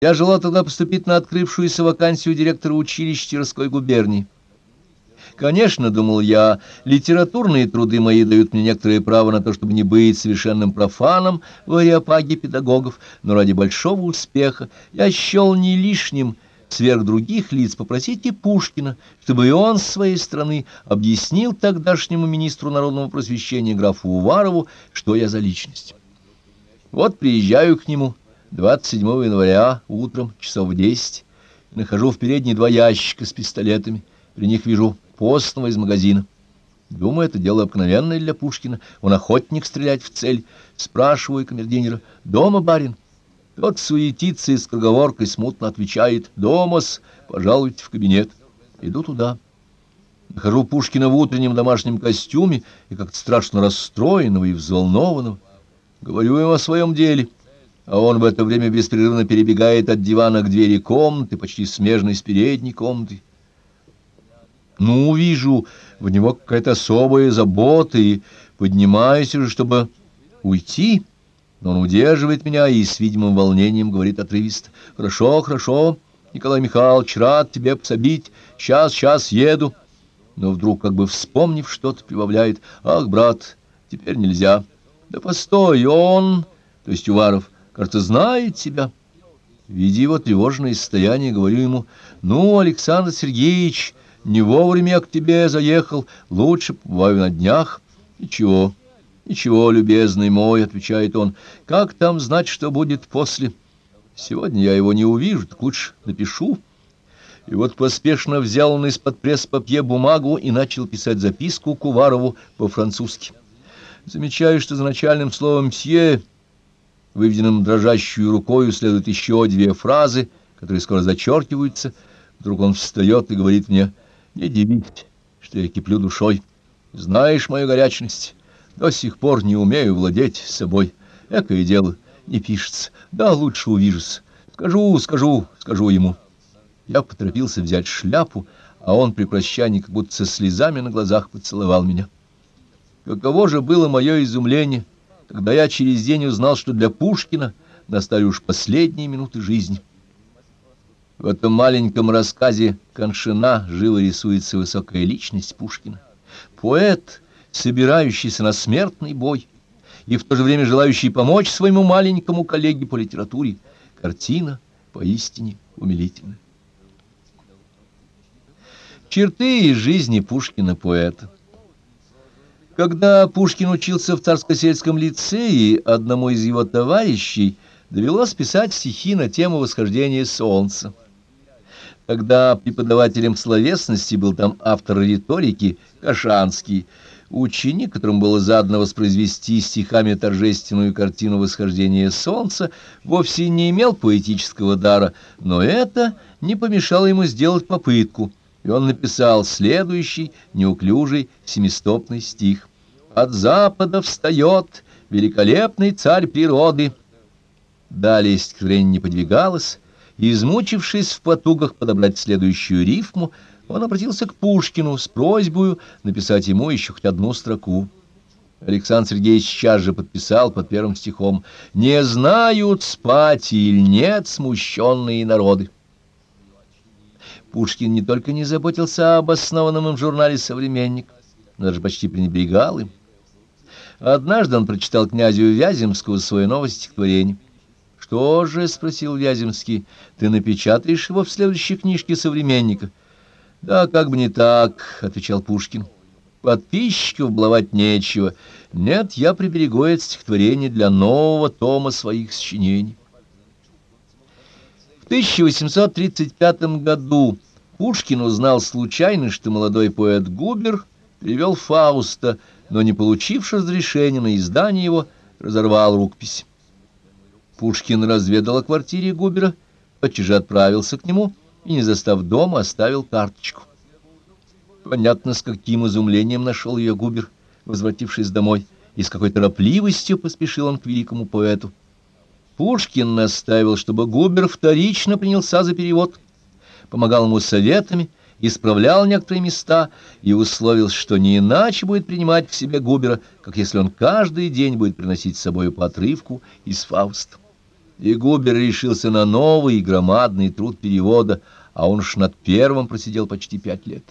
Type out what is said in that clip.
Я желал тогда поступить на открывшуюся вакансию директора училища Тверской губернии. Конечно, думал я, литературные труды мои дают мне некоторое право на то, чтобы не быть совершенным профаном в ареопаге педагогов, но ради большого успеха я счел не лишним сверх других лиц попросить и Пушкина, чтобы и он с своей стороны объяснил тогдашнему министру народного просвещения графу Уварову, что я за личность. Вот приезжаю к нему 27 января утром часов в 10, нахожу в передней два ящика с пистолетами, при них вижу постного из магазина. Думаю, это дело обыкновенное для Пушкина. Он охотник стрелять в цель. Спрашиваю камердинера, дома барин? Тот суетится и с круговоркой смутно отвечает, «Домас, пожалуйте в кабинет». Иду туда. Нахожу Пушкина в утреннем домашнем костюме и как-то страшно расстроенного и взволнованного. Говорю ему о своем деле, а он в это время беспрерывно перебегает от дивана к двери комнаты, почти смежной с передней комнатой. Ну, вижу, в него какая-то особая забота, и поднимаюсь уже, чтобы уйти, но он удерживает меня и с видимым волнением говорит отрывисто. «Хорошо, хорошо, Николай Михайлович, рад тебе пособить, сейчас, сейчас еду». Но вдруг, как бы вспомнив что-то, прибавляет. «Ах, брат, теперь нельзя». «Да постой, он...» То есть Уваров, кажется, знает тебя. Видя его тревожное состояние, говорю ему, «Ну, Александр Сергеевич...» Не вовремя я к тебе заехал, лучше побываю на днях. Ничего, ничего, любезный мой, — отвечает он, — как там знать, что будет после? Сегодня я его не увижу, так лучше напишу. И вот поспешно взял он из-под пресс-папье бумагу и начал писать записку Куварову по-французски. Замечаю, что за начальным словом «мсье», выведенным дрожащую рукою, следуют еще две фразы, которые скоро зачеркиваются. Вдруг он встает и говорит мне — не дивись, что я киплю душой. Знаешь мою горячность. До сих пор не умею владеть собой. Экое дело, не пишется. Да, лучше увижусь. Скажу, скажу, скажу ему. Я поторопился взять шляпу, а он при прощании как будто со слезами на глазах поцеловал меня. Каково же было мое изумление, когда я через день узнал, что для Пушкина настали уж последние минуты жизни. В этом маленьком рассказе Коншина живо рисуется высокая личность Пушкина. Поэт, собирающийся на смертный бой и в то же время желающий помочь своему маленькому коллеге по литературе. Картина поистине умилительная. Черты из жизни Пушкина-поэта. Когда Пушкин учился в Царско-сельском лицее, одному из его товарищей довелось писать стихи на тему восхождения солнца. Когда преподавателем словесности был там автор риторики Кашанский, ученик, которому было задано воспроизвести стихами торжественную картину восхождения солнца, вовсе не имел поэтического дара, но это не помешало ему сделать попытку, и он написал следующий неуклюжий семистопный стих. «От запада встает великолепный царь природы». Далее стихотворение не подвигалось, Измучившись в потугах подобрать следующую рифму, он обратился к Пушкину с просьбой написать ему еще хоть одну строку. Александр Сергеевич сейчас же подписал под первым стихом «Не знают спать или нет смущенные народы». Пушкин не только не заботился об основанном им журнале «Современник», но даже почти пренебрегал им. Однажды он прочитал князю Вяземскому свое новое стихотворение. «Что же?» — спросил Вяземский. «Ты напечатаешь его в следующей книжке «Современника»?» «Да, как бы не так», — отвечал Пушкин. «Подписчиков блавать нечего. Нет, я приберегу это стихотворение для нового тома своих сочинений». В 1835 году Пушкин узнал случайно, что молодой поэт Губер перевел Фауста, но, не получивши разрешения на издание его, разорвал рукопись. Пушкин разведал о квартире Губера, почти отправился к нему и, не застав дома, оставил карточку. Понятно, с каким изумлением нашел ее Губер, возвратившись домой, и с какой торопливостью поспешил он к великому поэту. Пушкин настаивал, чтобы Губер вторично принялся за перевод, помогал ему советами, исправлял некоторые места и условил, что не иначе будет принимать к себе Губера, как если он каждый день будет приносить с собой по отрывку из Фауста. И Губер решился на новый громадный труд перевода, а он уж над первым просидел почти пять лет.